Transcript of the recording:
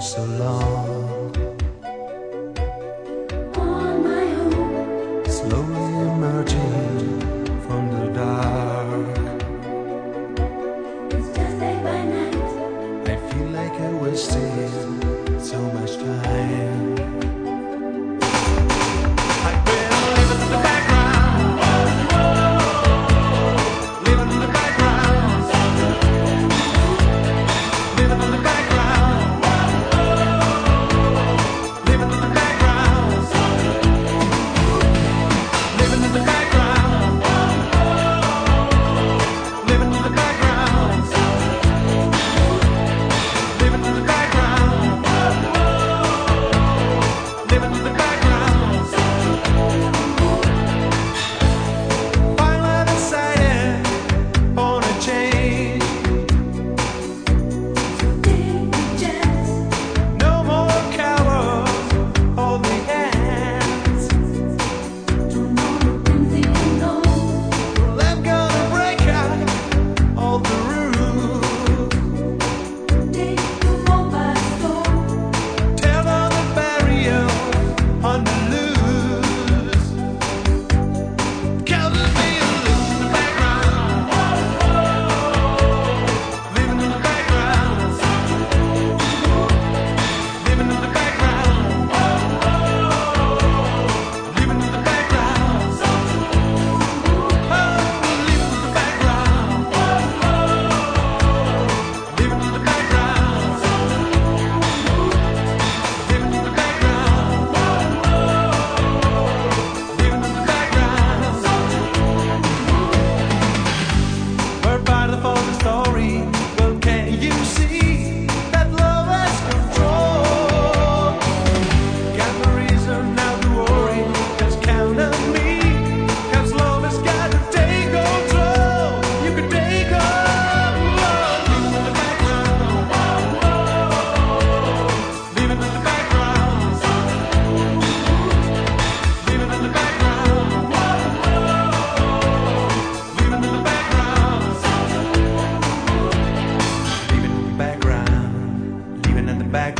so long. back